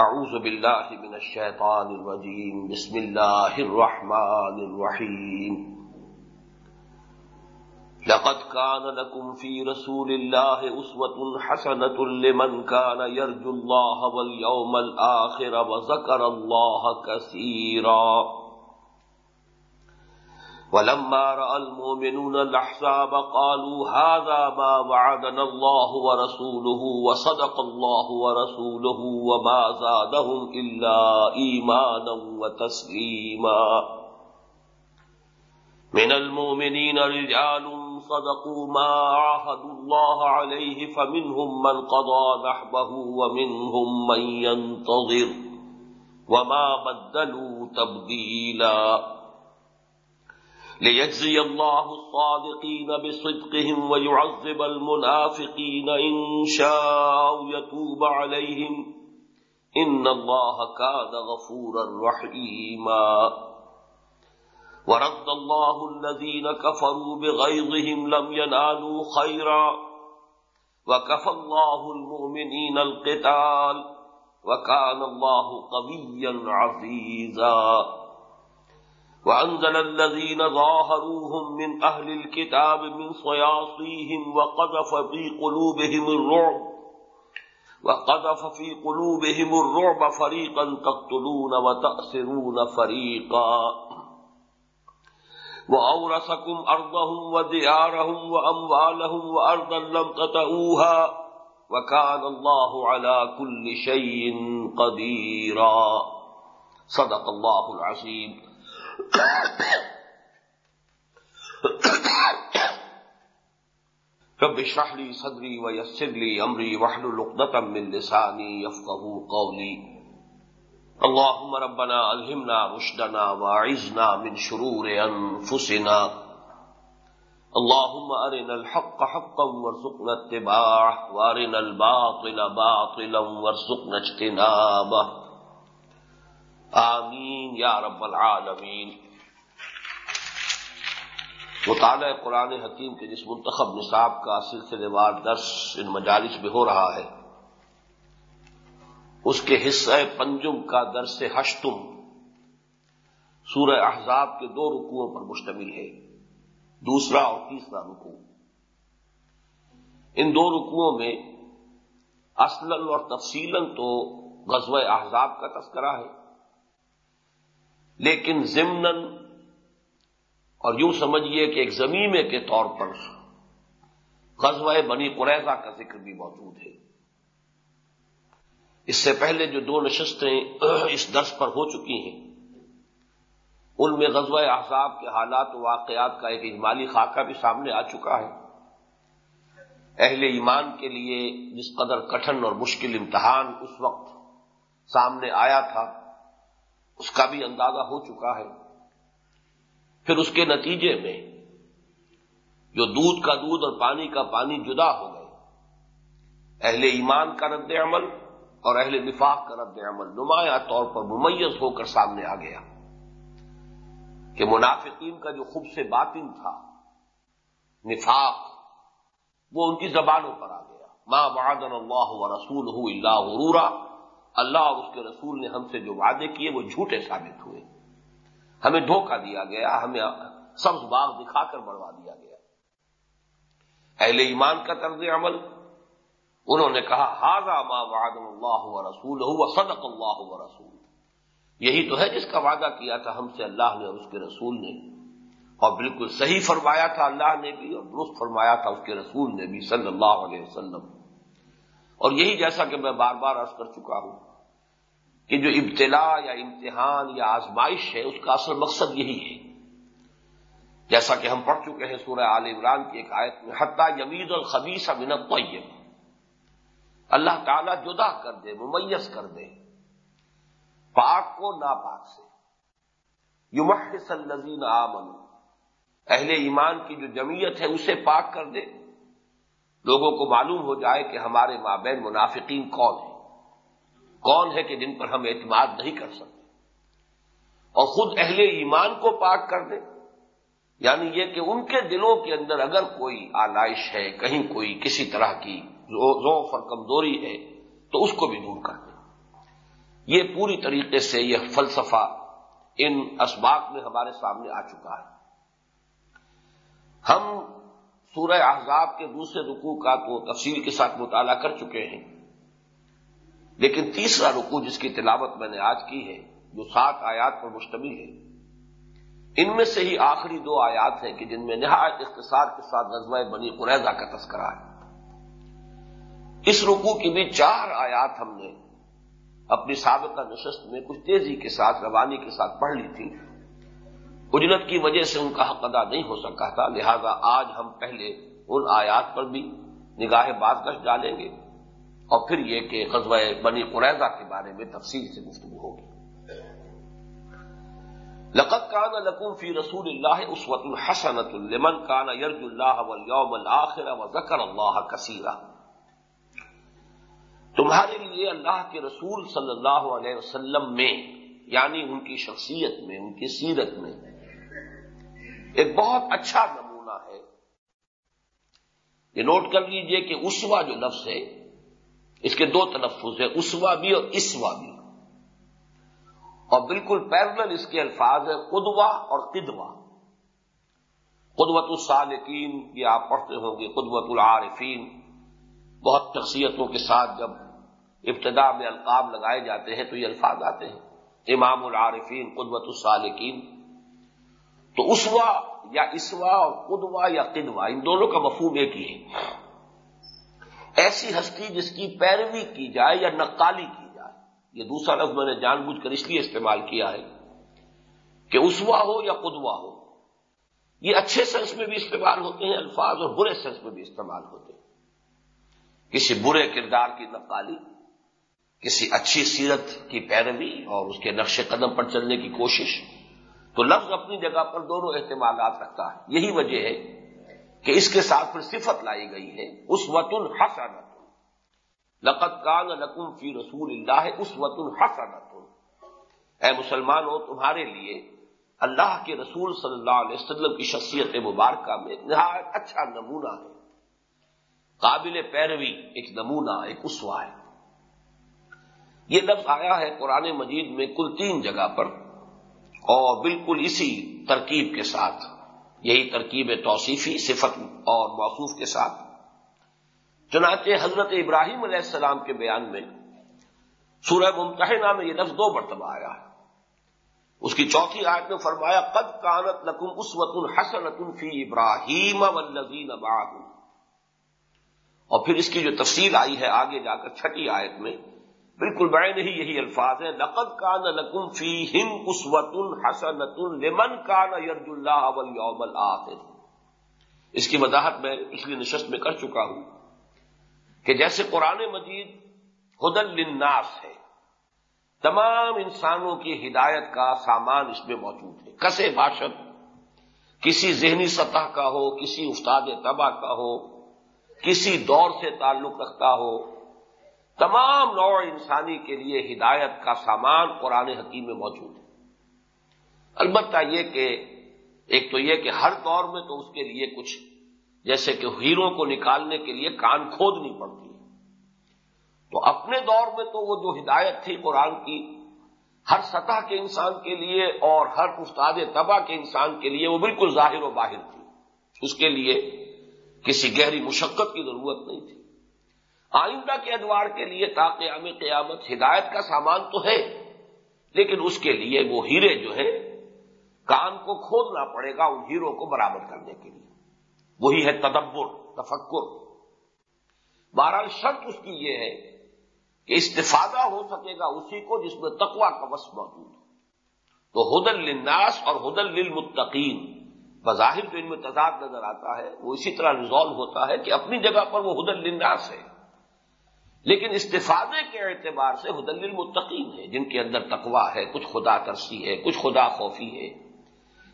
اعوذ باللہ من الشیطان الرجیم بسم اللہ الرحمن الرحیم لقد كان لكم في رسول الله أسوة حسنة لمن كان يرجو الله واليوم الآخر وذكر الله كثيراً. ولما رأى المؤمنون الأحزاب قالوا هذا ما وعدنا الله ورسوله وصدق الله ورسوله وما زادهم إلا إيمانا وتسليما. من المؤمنين رجال صدقوا ما عاهدوا الله عليه فمنهم من قضى نحبه ومنهم من ينتظر وما بدلوا تبديلاً. ليجزي الله الصادقين بصدقهم ويعذب المنافقين إن شاء يتوب عليهم إن الله كان غفورا رحيما. ورد الله الذين كفروا بغيظهم لم ينالوا خيرا. وكفى الله المؤمنين القتال. وكان الله قويا عزيزا. وأنزل الذين ظاهروهم من أهل الكتاب من صياصيهم وقذف في قلوبهم الرعب وقذف في قلوبهم الرعب فريقا تقتلون وتأسرون فريقا وأورثكم أرضهم وديارهم وأموالهم وأرضا لم تتأوها وكان الله على كل شيء قديرا صدق الله العظيم رب اشرح لي صدري ويسر لي امري واحلل عقدة من لساني يفقهوا قولي. اللهم ربنا الهمنا رشدنا واعذنا من شرور انفسنا اللهم ارنا الحق حقا وارزقنا اتباعه وارنا الباطل باطلا وارزقنا اجتنابه. آمین یا رب العالمین۔ مطالعہ قرآن حکیم کے جس منتخب نصاب کا سلسلے وار درس ان مجالس میں ہو رہا ہے، اس کے حصہ پنجم کا درس ہشتم سورہ احزاب کے دو رکوؤں پر مشتمل ہے، دوسرا اور تیسرا رکو ان دو رکوؤں میں اصل اور تفصیل تو غزوہ احزاب کا تذکرہ ہے۔ لیکن ضمن اور یوں سمجھیے کہ ایک زمینے کے طور پر قزوہ بنی قریضہ کا ذکر بھی موجود ہے۔ اس سے پہلے جو دو نشستیں اس درس پر ہو چکی ہیں، ان میں غزوہ احزاب کے حالات و واقعات کا ایک اجمالی خاکہ بھی سامنے آ چکا ہے۔ اہل ایمان کے لیے جس قدر کٹھن اور مشکل امتحان اس وقت سامنے آیا تھا۔ اس کا بھی اندازہ ہو چکا ہے۔ پھر اس کے نتیجے میں جو دودھ کا دودھ اور پانی کا پانی جدا ہو گئے۔ اہل ایمان کا رد عمل اور اہل نفاق کا رد عمل نمایاں طور پر ممیز ہو کر سامنے آ گیا۔ کہ منافقین کا جو خوب سے باطن تھا، نفاق، وہ ان کی زبانوں پر آ گیا۔ ماں بہادر اللہ و رسول ہوں اللہ غرورا۔ اللہ اور اس کے رسول نے ہم سے جو وعدے کیے وہ جھوٹے ثابت ہوئے۔ ہمیں دھوکہ دیا گیا، ہمیں سبز باغ دکھا کر بڑھوا دیا گیا۔ اہل ایمان کا طرز عمل۔ انہوں نے کہا ہاضا ما وعد اللہ و رسول ہو صدق اللہ و رسول۔ یہی تو ہے جس کا وعدہ کیا تھا ہم سے اللہ نے اور اس کے رسول نے۔ اور بالکل صحیح فرمایا تھا اللہ نے بھی اور درست فرمایا تھا اس کے رسول نے بھی صلی اللہ علیہ وسلم۔ اور یہی جیسا کہ میں بار بار عرض کر چکا ہوں۔ کہ جو ابتلا یا امتحان یا آزمائش ہے، اس کا اصل مقصد یہی ہے۔ جیسا کہ ہم پڑھ چکے ہیں سورہ عال عمران کی ایک آیت میں، حتیٰ یمید اور خبیص منت اللہ تعالیٰ جدا کر دے، ممیز کر دے۔ پاک کو ناپاک سے۔ یمحس الزین آمن اہل ایمان کی جو جمعیت ہے، اسے پاک کر دے۔ لوگوں کو معلوم ہو جائے کہ ہمارے مابین منافقین کون ہیں۔ کون ہے کہ جن پر ہم اعتماد نہیں کر سکتے؟ اور خود اہل ایمان کو پاک کر دے یعنی یہ کہ ان کے دلوں کے اندر اگر کوئی آلائش ہے، کہیں کوئی کسی طرح کی ذوف اور کمزوری ہے، تو اس کو بھی دور کر دے یہ پوری طریقے سے یہ فلسفہ ان اسباق میں ہمارے سامنے آ چکا ہے۔ ہم سورہ احزاب کے دوسرے رکوع کا تو تفصیل کے ساتھ مطالعہ کر چکے ہیں۔ لیکن تیسرا رکوع جس کی تلاوت میں نے آج کی ہے، جو سات آیات پر مشتمل ہے۔ ان میں سے ہی آخری دو آیات ہیں کہ جن میں نہایت اختصار کے ساتھ نظمۂ بنی قریضہ کا تذکرہ ہے۔ اس رکوع کی بھی چار آیات ہم نے اپنی سابقہ نشست میں کچھ تیزی کے ساتھ، روانی کے ساتھ پڑھ لی تھی۔ اجرت کی وجہ سے ان کا حق ادا نہیں ہو سکا تھا، لہذا آج ہم پہلے ان آیات پر بھی نگاہ بات ڈالیں گے۔ اور پھر یہ کہ غزوہ بنی قریضہ کے بارے میں تفصیل سے گفتگو ہوگی۔ لقت کان لکم فی رسول اللہ اسوت الحسنت المن کان یرج اللہ والیوم الاخر و ذکر اللہ کثیرہ تمہارے لیے اللہ کے رسول صلی اللہ علیہ وسلم میں یعنی ان کی شخصیت میں، ان کی سیرت میں، ایک بہت اچھا نمونہ ہے۔ یہ نوٹ کر لیجیے کہ اسوا جو لفظ ہے اس کے دو تلفظ ہیں اسوا بھی اور اسوا بھی۔ اور بالکل پیرل اس کے الفاظ ہیں قدوا اور قدوا قدوت الصالقین یہ آپ پڑھتے ہوں گے قدوت العارفین۔ بہت شخصیتوں کے ساتھ جب ابتدا میں القاب لگائے جاتے ہیں، تو یہ الفاظ آتے ہیں۔ امام العارفین قدوت الصالقین تو اسوا یا اسوا اور قدوا یا قدوا ان دونوں کا مفہوم ایک ہی ہے۔ ایسی ہستی جس کی پیروی کی جائے یا نقالی کی جائے۔ یہ دوسرا لفظ میں نے جان بوجھ کر اس لیے استعمال کیا ہے کہ اسوا ہو یا قدوا ہو۔ یہ اچھے سینس میں بھی استعمال ہوتے ہیں، الفاظ اور برے سینس میں بھی استعمال ہوتے ہیں۔ کسی برے کردار کی نقالی، کسی اچھی سیرت کی پیروی اور اس کے نقش قدم پر چلنے کی کوشش، تو لفظ اپنی جگہ پر دونوں احتمالات رکھتا ہے۔ یہی وجہ ہے کہ اس کے ساتھ پھر صفت لائی گئی ہے اس وط الحسن لقت کان لکم فی رسول اللہ اس وط الحسن اے مسلمان ہو تمہارے لیے اللہ کے رسول صلی اللہ علیہ وسلم کی شخصیت مبارکہ میں نہایت اچھا نمونہ ہے۔ قابل پیروی ایک نمونہ، ایک اسوا ہے۔ یہ لفظ آیا ہے قرآن مجید میں کل تین جگہ پر، اور بالکل اسی ترکیب کے ساتھ۔ یہی ترکیب توصیفی، صفت اور موصوف کے ساتھ۔ چنانچہ حضرت ابراہیم علیہ السلام کے بیان میں سورہ ممتحنہ میں یہ لفظ دو مرتبہ آیا ہے۔ اس کی چوتھی آیت میں فرمایا، قد کانت لکم اس وط الحسن فی ابراہیم والذین معه۔ اور پھر اس کی جو تفصیل آئی ہے آگے جا کر چھٹی آیت میں بالکل بڑے نہیں یہی الفاظ ہیں۔ لقد کان لکم فی ہم اسوت الحسنت لمن کان یرج اللہ یوم الآخر۔ اس کی وضاحت میں پچھلی نشست میں کر چکا ہوں کہ جیسے قرآن مجید ہدل للناس ہے، تمام انسانوں کی ہدایت کا سامان اس میں موجود ہے۔ کسے باشد، کسی ذہنی سطح کا ہو، کسی استاد تباہ کا ہو، کسی دور سے تعلق رکھتا ہو تمام نوع انسانی کے لیے ہدایت کا سامان قرآن حکیم میں موجود ہے۔ البتہ یہ کہ، ایک تو یہ کہ ہر دور میں تو اس کے لیے کچھ، جیسے کہ ہیروں کو نکالنے کے لیے کان کھودنی پڑتی ہے۔ تو اپنے دور میں تو وہ جو ہدایت تھی قرآن کی، ہر سطح کے انسان کے لیے اور ہر استاد تباہ کے انسان کے لیے وہ بالکل ظاہر و باہر تھی۔ اس کے لیے کسی گہری مشقت کی ضرورت نہیں تھی۔ آئندہ کے ادوار کے لیے تاقیام قیامت ہدایت کا سامان تو ہے، لیکن اس کے لیے وہ ہیرے جو ہے کان کو کھودنا پڑے گا ان ہیروں کو برابر کرنے کے لیے۔ وہی ہے تدبر، تفکر۔ بہرحال شرط اس کی یہ ہے کہ استفادہ ہو سکے گا اسی کو جس میں تقوا کا وس موجود ہو تو ہدل للناس اور ہدل للمتقین۔ بظاہر جو ان میں تضاد نظر آتا ہے، وہ اسی طرح ریزالو ہوتا ہے کہ اپنی جگہ پر وہ ہدل للناس ہے۔ لیکن استفادے کے اعتبار سے حدل المتقین ہے، جن کے اندر تقوا ہے، کچھ خدا ترسی ہے، کچھ خدا خوفی ہے۔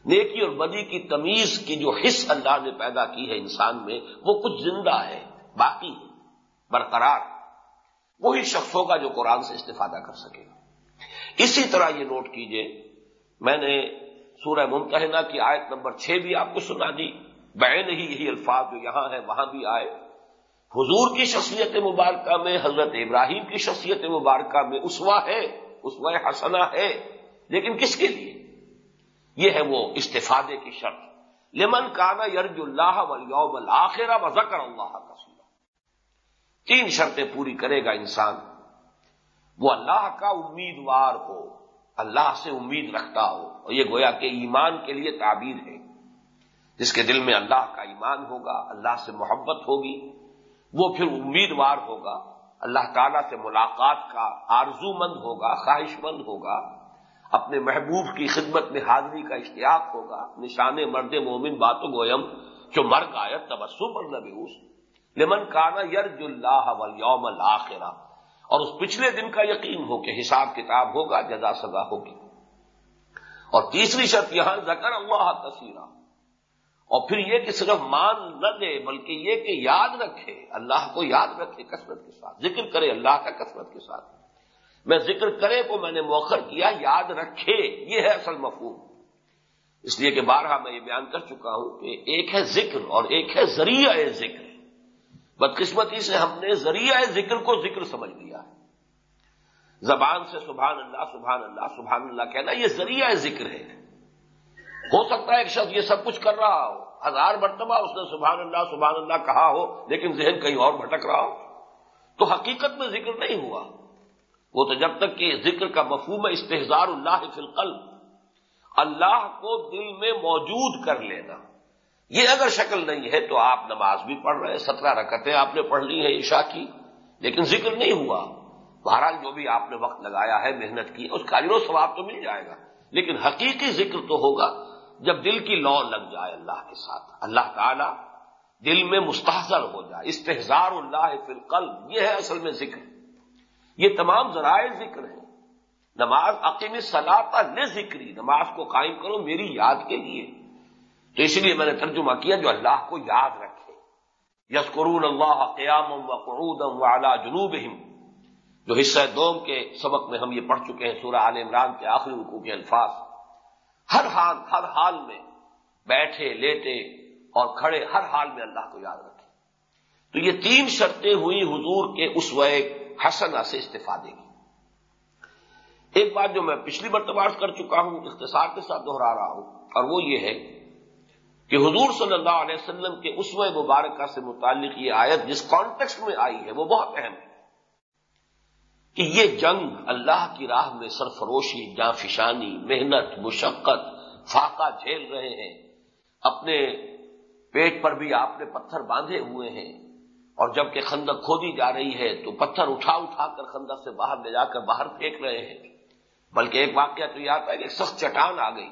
نیکی اور بدی کی تمیز کی جو حص اللہ نے پیدا کی ہے انسان میں، وہ کچھ زندہ ہے، باقی ہے، برقرار۔ وہی شخص ہوگا جو قرآن سے استفادہ کر سکے۔ گا اسی طرح یہ نوٹ کیجیے، میں نے سورہ ممتحنہ کی آیت نمبر چھ بھی آپ کو سنا دی۔ بین ہی یہی الفاظ جو یہاں ہے وہاں بھی آئے۔ حضور کی شخصیت مبارکہ میں، حضرت ابراہیم کی شخصیت مبارکہ میں اسوا ہے اسوا حسنا ہے۔ لیکن کس کے لیے؟ یہ ہے وہ استفادے کی شرط۔ لمن کانا یرج اللہ ولیوم الآخرہ و ذکر اللہ کا تین شرطیں پوری کرے گا انسان۔ وہ اللہ کا امیدوار ہو، اللہ سے امید رکھتا ہو۔ اور یہ گویا کہ ایمان کے لیے تعبیر ہے۔ جس کے دل میں اللہ کا ایمان ہوگا، اللہ سے محبت ہوگی۔ وہ پھر امیدوار ہوگا، اللہ تعالیٰ سے ملاقات کا آرزو مند ہوگا، خواہش مند ہوگا، اپنے محبوب کی خدمت میں حاضری کا اشتیاق ہوگا، نشان مرد مومن باتوں گویم، جو مر گایا تبسو پر لبے لمن کانا یرج اللہ ولیوم الآخرہ اور اس پچھلے دن کا یقین ہو کہ حساب کتاب ہوگا، جزا سزا ہوگی۔ اور تیسری شرط یہاں زکر اللہ تصیرہ اور پھر یہ کہ صرف مان نہ دے بلکہ یہ کہ یاد رکھے، اللہ کو یاد رکھے کثرت کے ساتھ، ذکر کرے اللہ کا کثرت کے ساتھ۔ میں ذکر کرے کو میں نے موخر کیا، یاد رکھے، یہ ہے اصل مفہوم۔ اس لیے کہ بارہا میں یہ بیان کر چکا ہوں کہ ایک ہے ذکر اور ایک ہے ذریعہ ذکر۔ بدقسمتی سے ہم نے ذریعہ ذکر کو ذکر سمجھ لیا ہے۔ زبان سے سبحان اللہ سبحان اللہ سبحان اللہ کہنا یہ ذریعہ ذکر ہے۔ ہو سکتا ہے ایک شخص یہ سب کچھ کر رہا ہو۔ ہزار مرتبہ اس نے سبحان اللہ سبحان اللہ کہا ہو، لیکن ذہن کہیں اور بھٹک رہا ہو۔ تو حقیقت میں ذکر نہیں ہوا۔ وہ تو جب تک کہ ذکر کا مفہوم استحزار اللہ فی القلب۔ اللہ کو دل میں موجود کر لینا۔ یہ اگر شکل نہیں ہے تو آپ نماز بھی پڑھ رہے ہیں، سترہ رکتیں آپ نے پڑھ لی ہیں عشاء کی، لیکن ذکر نہیں ہوا۔ بہرحال جو بھی آپ نے وقت لگایا ہے، محنت کی، اس کا و ثواب تو مل جائے گا۔ لیکن حقیقی ذکر تو ہوگا۔ جب دل کی لو لگ جائے اللہ کے ساتھ، اللہ تعالی دل میں مستحصر ہو جائے استحزار اللہ فی القلب، یہ ہے اصل میں ذکر۔ یہ تمام ذرائع ذکر ہیں۔ نماز عقیم صلاح نے ذکری، نماز کو قائم کرو میری یاد کے لیے۔ تو اس لیے میں نے ترجمہ کیا جو اللہ کو یاد رکھے۔ یسکرون اللہ قیام و قعود و اعلیٰ جنوب جو حصہ دوم کے سبق میں ہم یہ پڑھ چکے ہیں سورہ عال عمران کے آخری رکو کے الفاظ۔ ہر حال ہر حال میں بیٹھے، لیٹے اور کھڑے، ہر حال میں اللہ کو یاد رکھے۔ تو یہ تین شرطیں ہوئی حضور کے اس وقت حسنا سے استفادے کی۔ ایک بات جو میں پچھلی مرتبہ کر چکا ہوں، اختصار کے ساتھ دوہرا رہا ہوں، اور وہ یہ ہے کہ حضور صلی اللہ علیہ وسلم کے اسو مبارکہ سے متعلق یہ آیت جس کانٹیکس میں آئی ہے، وہ بہت اہم ہے۔ کہ یہ جنگ اللہ کی راہ میں سرفروشی جافشانی محنت، مشقت، فاقہ جھیل رہے ہیں۔ اپنے پیٹ پر بھی آپ نے پتھر باندھے ہوئے ہیں۔ اور جبکہ خندق کھودی جا رہی ہے تو پتھر اٹھا اٹھا کر خندق سے باہر لے جا کر باہر پھینک رہے ہیں۔ بلکہ ایک واقعہ تو یہ آتا ہے کہ ایک سخت چٹان آ گئی۔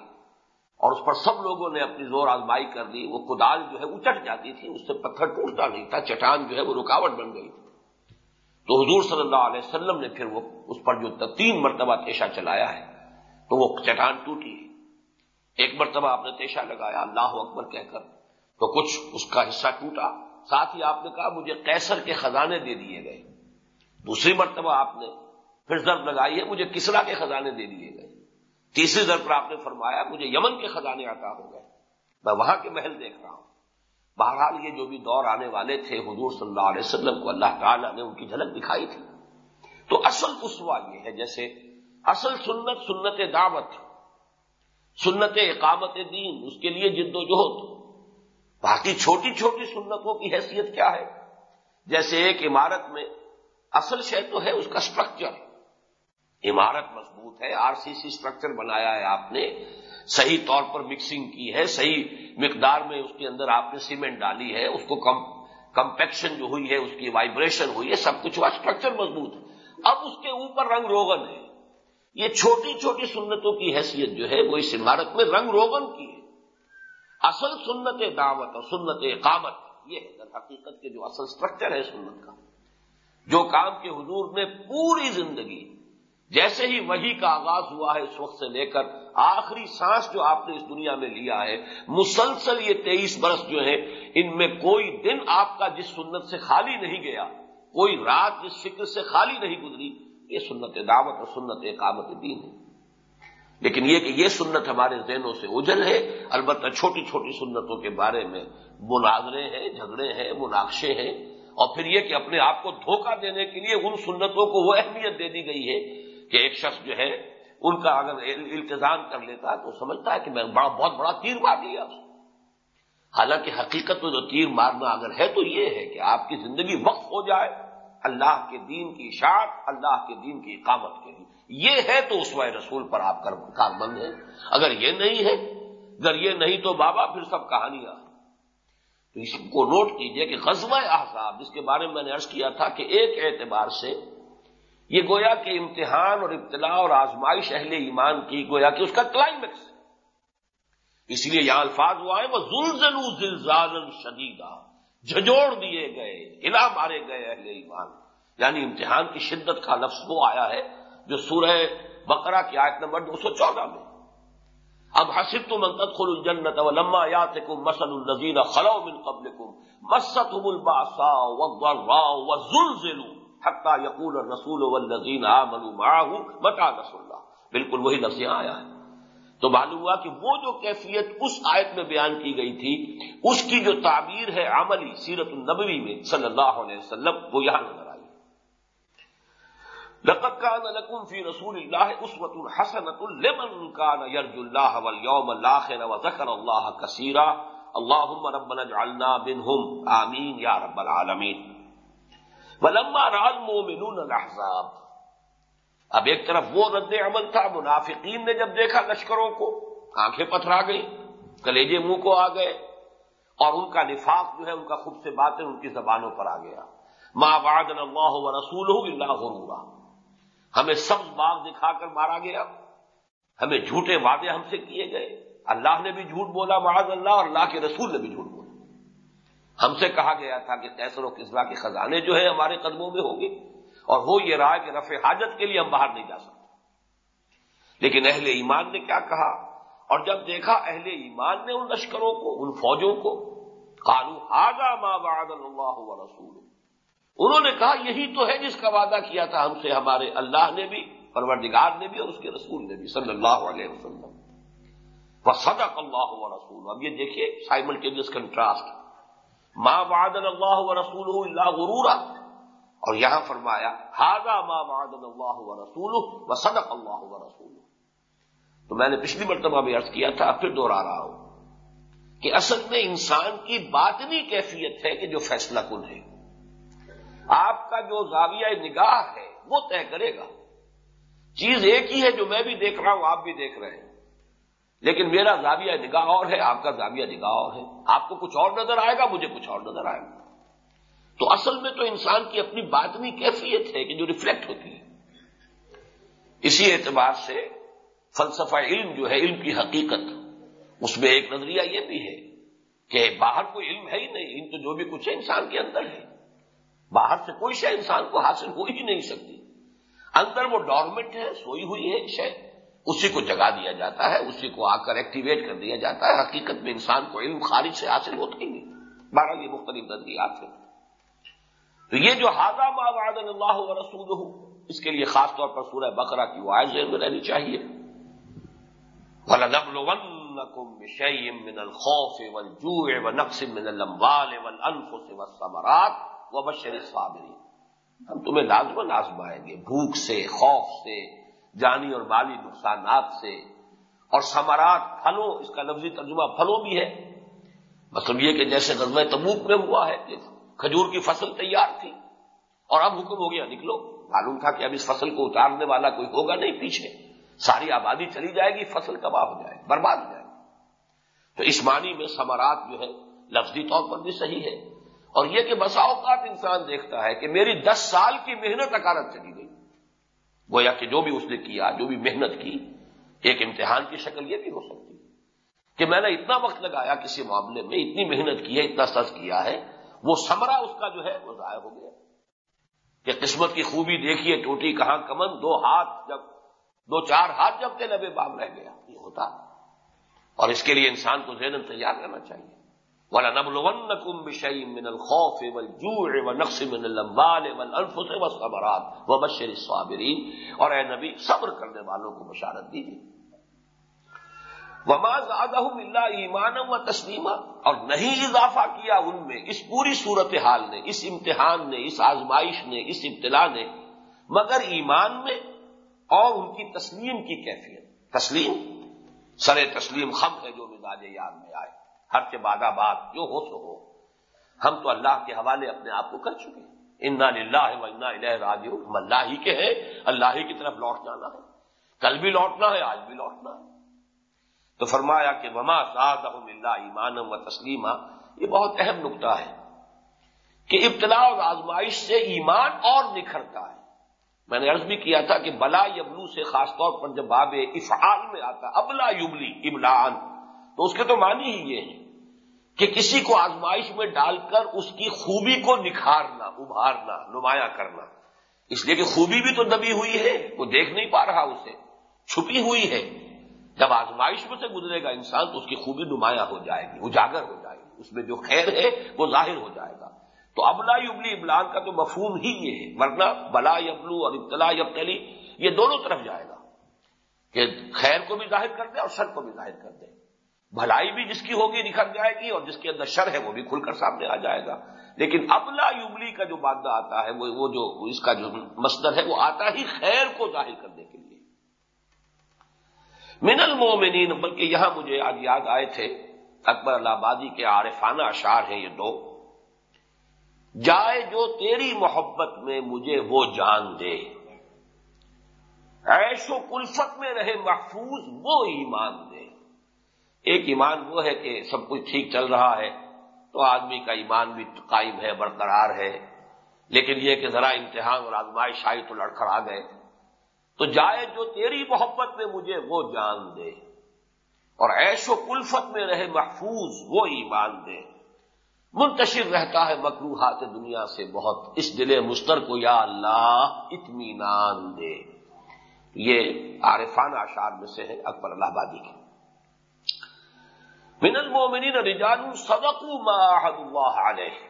اور اس پر سب لوگوں نے اپنی زور آزمائی کر دی۔ وہ کدال جو ہے اچٹ جاتی تھی، اس سے پتھر ٹوٹتا نہیں تھا، چٹان جو ہے وہ رکاوٹ بن گئی تھی۔ تو حضور صلی اللہ علیہ وسلم نے پھر وہ اس پر جو تین مرتبہ تیشہ چلایا ہے، تو وہ چٹان ٹوٹی۔ ایک مرتبہ آپ نے تیشہ لگایا، اللہ اکبر کہہ کر، تو کچھ اس کا حصہ ٹوٹا۔ ساتھ ہی آپ نے کہا، مجھے کیسر کے خزانے دے دیے گئے۔ دوسری مرتبہ آپ نے پھر ضرب لگائی ہے، مجھے کسرا کے خزانے دے دیے گئے۔ تیسری ضرب پر آپ نے فرمایا، مجھے یمن کے خزانے عطا ہو گئے۔ میں وہاں کے محل دیکھ رہا ہوں۔ بہرحال یہ جو بھی دور آنے والے تھے حضور صلی اللہ علیہ وسلم کو اللہ تعالیٰ نے ان کی جھلک دکھائی تھی۔ تو اصل اسوا یہ ہے، جیسے اصل سنت سنت دعوت، سنت اقامت دین، اس کے لیے جد و جہد۔ باقی چھوٹی چھوٹی سنتوں کی حیثیت کیا ہے؟ جیسے ایک عمارت میں اصل شے تو ہے، اس کا سٹرکچر عمارت مضبوط ہے آر سی سی سٹرکچر بنایا ہے آپ نے۔ صحیح طور پر مکسنگ کی ہے، صحیح مقدار میں اس کے اندر آپ نے سیمنٹ ڈالی ہے، اس کو کم کمپیکشن جو ہوئی ہے، اس کی وائبریشن ہوئی ہے، سب کچھ ہوا اسٹرکچر مضبوط ہے۔ اب اس کے اوپر رنگ روغن ہے۔ یہ چھوٹی چھوٹی سنتوں کی حیثیت جو ہے، وہ اس عمارت میں رنگ روغن کی ہے۔ اصل سنت دعوت اور سنت اقامت، یہ ہے حقیقت کے جو اصل سٹرکچر ہے سنت کا، جو کام کے حضور نے پوری زندگی جیسے ہی وہی کا آغاز ہوا ہے اس وقت سے لے کر آخری سانس جو آپ نے اس دنیا میں لیا ہے، مسلسل یہ تیئیس برس جو ہے ان میں کوئی دن آپ کا جس سنت سے خالی نہیں گیا، کوئی رات جس فکر سے خالی نہیں گزری، یہ سنت دعوت اور سنت اقامت دین ہے۔ لیکن یہ کہ یہ سنت ہمارے ذہنوں سے اجل ہے، البتہ چھوٹی چھوٹی سنتوں کے بارے میں مناظرے ہیں، جھگڑے ہیں، مناقشے ہیں، اور پھر یہ کہ اپنے آپ کو دھوکہ دینے کے لیے ان سنتوں کو وہ اہمیت دے دی گئی ہے کہ ایک شخص جو ہے، ان کا اگر التظام کر لیتا تو سمجھتا ہے کہ میں بڑا بہت بڑا تیر مار لیا حالانکہ حقیقت میں جو تیر مارنا اگر ہے تو یہ ہے کہ آپ کی زندگی وقف ہو جائے۔ اللہ کے دین کی اشاعت، اللہ کے دین کی اقامت کے لیے۔ یہ ہے تو اس رسول پر آپ کاربند ہیں۔ اگر یہ نہیں ہے، اگر یہ نہیں تو بابا پھر سب کہانیاں تو اس کو نوٹ کیجیے کہ غزوہ احزاب، جس کے بارے میں میں نے ارض کیا تھا کہ ایک اعتبار سے یہ گویا کہ امتحان اور ابتلا اور آزمائش اہل ایمان کی گویا کہ اس کا کلائمیکس اس لیے یہاں الفاظ ہوا ہے وہ زلزلو زلزال شدیدہ جھجوڑ دیے گئے، ہلا مارے گئے اہل ایمان۔ یعنی امتحان کی شدت کا لفظ وہ آیا ہے جو سورہ بقرہ کی آیت نمبر دو سو چودہ میں۔ اب حسب تو منتق خل الجنت و لما یات کم مسل النزین خلو من قبل کم مست الباسا و زلزلو حتہ یقول رسول و نذین منو ماہ متا اللہ؟ بالکل وہی لفظ یہاں آیا ہے۔ تو معلوم ہوا کہ وہ جو کیفیت اس آیت میں بیان کی گئی تھی، اس کی جو تعبیر ہے عملی سیرت النبوی میں صلی اللہ علیہ وسلم، وہ یہاں نظر آئی۔ لقد كان لكم في رسول الله اسوه حسنه لمن كان يرجو الله واليوم الاخر وذكر الله كثيرا اللهم ربنا اجعلنا منهم امين يا رب العالمين ولما راى المؤمنون الاحزاب اب ایک طرف وہ رد عمل تھا، منافقین نے جب دیکھا لشکروں کو، آنکھیں پتھرا گئی کلیجے منہ کو آ گئے، اور ان کا نفاق جو ہے، ان کا خود سے باتیں ان کی زبانوں پر آ گیا۔ ماں باد اللہ و رسول اللہ غرورا۔ ہمیں سب باغ دکھا کر مارا گیا۔ ہمیں جھوٹے وعدے ہم سے کیے گئے۔ اللہ نے بھی جھوٹ بولا، معاذ اللہ، اور اللہ کے رسول نے بھی جھوٹ بولا۔ ہم سے کہا گیا تھا کہ کیسر و قصبہ کے خزانے جو ہے ہمارے قدموں میں ہوں گے اور وہ یہ رہا کہ رفع حاجت کے لیے ہم باہر نہیں جا سکتے۔ لیکن اہل ایمان نے کیا کہا؟ اور جب دیکھا اہل ایمان نے ان لشکروں کو، ان فوجوں کو قالو آگا ماں باد اللہ رسول انہوں نے کہا، یہی تو ہے جس کا وعدہ کیا تھا ہم سے، ہمارے اللہ نے بھی، پروردگار نے بھی اور اس کے رسول نے بھی، صلی اللہ علیہ وسلم۔ صدق اللہ و رسول اب یہ دیکھیے سائملٹینس کنٹراسٹ۔ ماں باد اللہ و رسول اللہ غرورا۔ اور یہاں فرمایا ہاگا ماں معدن اللہ و رسول و صدق اللہ و رسول تو میں نے پچھلی مرتبہ بھی عرض کیا تھا، پھر دوہرا رہا ہوں کہ اصل میں انسان کی باطنی کیفیت ہے کہ جو فیصلہ کن ہے۔ آپ کا جو زاویہ نگاہ ہے، وہ طے کرے گا۔ چیز ایک ہی ہے جو میں بھی دیکھ رہا ہوں، آپ بھی دیکھ رہے ہیں۔ لیکن میرا زاویہ نگاہ اور ہے، آپ کا زاویہ نگاہ اور ہے۔ آپ کو کچھ اور نظر آئے گا، مجھے کچھ اور نظر آئے گا۔ تو اصل میں تو انسان کی اپنی باتمی کیفیت ہے کہ جو ریفلیکٹ ہوتی ہے۔ اسی اعتبار سے فلسفہ علم جو ہے، علم کی حقیقت، اس میں ایک نظریہ یہ بھی ہے کہ باہر کوئی علم ہے ہی نہیں، علم تو جو بھی کچھ ہے انسان کے اندر ہے۔ باہر سے کوئی شے انسان کو حاصل ہو ہی نہیں سکتی۔ اندر وہ ڈارمنٹ ہے، سوئی ہوئی ہے، شے۔ اسی کو جگا دیا جاتا ہے، اسی کو آ کر ایکٹیویٹ کر دیا جاتا ہے۔ حقیقت میں انسان کو علم خارج سے حاصل ہوتا ہی نہیں۔ بارہ یہ مختلف نظریات ہیں۔ تو یہ جو حاضہ وعد اللہ و رسول اس کے لیے خاص طور پر سورہ بقرہ کی وہ ذہن میں رہنی چاہیے۔ من الخوف والجوع ونقص من الاموال والانفس والثمرات وبشر الصابرین ہم تمہیں لازمن آزمائیں گے۔ بھوک سے، خوف سے جانی اور مالی نقصانات سے اور ثمرات پھلوں، اس کا لفظی ترجمہ پھلوں بھی ہے۔ مطلب یہ کہ جیسے غزوہ تبوک میں ہوا ہے کہ کھجور کی فصل تیار تھی اور اب حکم ہو گیا، نکلو۔ معلوم تھا کہ اب اس فصل کو اتارنے والا کوئی ہوگا نہیں پیچھے۔ ساری آبادی چلی جائے گی، فصل تباہ ہو جائے گی، برباد ہو جائے گی۔ تو اس معنی میں سمارات جو ہے، لفظی طور پر بھی صحیح ہے۔ اور یہ کہ بسا اوقات انسان دیکھتا ہے کہ میری دس سال کی محنت اکارت چلی گئی۔ گویا کہ جو بھی اس نے کیا، جو بھی محنت کی، ایک امتحان کی شکل یہ بھی ہو سکتی۔ کہ میں نے اتنا وقت لگایا کسی معاملے میں، اتنی محنت کی ہے، اتنا سچ کیا ہے، وہ سمرا اس کا جو ہے وہ ضائع ہو گیا۔ کہ قسمت کی خوبی دیکھیے، ٹوٹی کہاں کمن، دو ہاتھ جب، دو چار ہاتھ جب کے لبے باب رہ گیا، یہ ہوتا۔ اور اس کے لیے انسان کو ذہن تیار کرنا چاہیے۔ والا نبل ون کم بشئی من الخوف والجوع ونقص من الاموال والانفس اور اے نبی، صبر کرنے والوں کو بشارت دیجیے وما زادہم اللہ ایمان و تسلیمہ اور نہیں اضافہ کیا ان میں، اس پوری صورت حال نے، اس امتحان نے، اس آزمائش نے، اس ابتلا نے، مگر ایمان میں اور ان کی تسلیم کی کیفیت. تسلیم؟ سر تسلیم خم ہے جو مزاج یاد میں آئے. ہر کے بادہ باد جو ہو سو ہو۔ ہم تو اللہ کے حوالے اپنے آپ کو کر چکے انا للہ و انا الہ راجعون۔ ہم اللہ ہی کے ہیں، اللہ ہی کی طرف لوٹ جانا ہے۔ کل بھی لوٹنا ہے، آج بھی لوٹنا ہے۔ تو فرمایا کہ وما سعد اللہ ایمان و تسلیمہ یہ بہت اہم نقطہ ہے کہ ابتلا اور آزمائش سے ایمان اور نکھرتا ہے۔ میں نے عرض بھی کیا تھا کہ بلا یبلو سے خاص طور پر جب باب افعال میں آتا، ابلا یبلی، ابلان۔ تو اس کے تو معنی ہی یہ ہے کہ کسی کو آزمائش میں ڈال کر اس کی خوبی کو نکھارنا، ابھارنا، نمایاں کرنا۔ اس لیے کہ خوبی بھی تو دبی ہوئی ہے، وہ دیکھ نہیں پا رہا اسے، چھپی ہوئی ہے۔ جب آزمائش میں سے گزرے گا انسان تو اس کی خوبی نمایاں ہو جائے گی، اجاگر ہو جائے گی، اس میں جو خیر ہے وہ ظاہر ہو جائے گا۔ تو ابلا ابلی ابلان کا تو مفہوم ہی یہ ہے، ورنہ بلا ابلو اور ابتلا ابتلی یہ دونوں طرف جائے گا کہ خیر کو بھی ظاہر کر دے اور شر کو بھی ظاہر کر دے۔ بھلائی بھی جس کی ہوگی نکھر جائے گی اور جس کے اندر شر ہے وہ بھی کھل کر سامنے آ جائے گا۔ لیکن ابلا ابلی کا جو مادہ آتا ہے، وہ جو اس کا جو مصدر ہے، وہ آتا ہی خیر کو ظاہر کرنے کے لیے۔ من المومنین بلکہ یہاں مجھے آج یاد آئے تھے، اکبر اللہ آبادی کے عارفانہ اشعار ہیں یہ دو۔ جائے جو تیری محبت میں مجھے وہ جان دے۔ ایش و کلفت میں رہے محفوظ وہ ایمان دے۔ ایک ایمان وہ ہے کہ سب کچھ ٹھیک چل رہا ہے، تو آدمی کا ایمان بھی قائم ہے، برقرار ہے۔ لیکن یہ کہ ذرا امتحان اور آزمائش آئی تو لڑکھڑ آ گئے۔ تو جائے جو تیری محبت میں مجھے، وہ جان دے۔ اور ایش و کلفت میں رہے محفوظ، وہ ایمان دے۔ منتشر رہتا ہے مکروحات دنیا سے بہت۔ اس دل مستر کو یا اللہ اطمینان دے۔ یہ عارفان اشار میں سے ہے، اکبر اللہ آبادی کے۔ من المومنین رجال صدقوا ما اللہ علیہ۔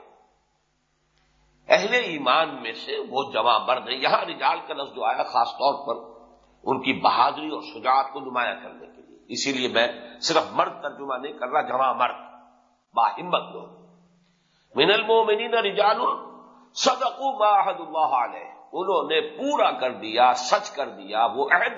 اہل ایمان میں سے وہ جمع مرد ہیں۔ یہاں رجال کا لفظ جو آیا خاص طور پر ان کی بہادری اور شجاعت کو نمایاں کرنے کے لیے۔ اسی لیے میں صرف مرد ترجمہ نہیں کر رہا، جمع مرد، باہمت لوگ۔ من المومنین رجال صدقوا ما عہد اللہ علیہ۔ انہوں نے پورا کر دیا، سچ کر دیا، وہ عہد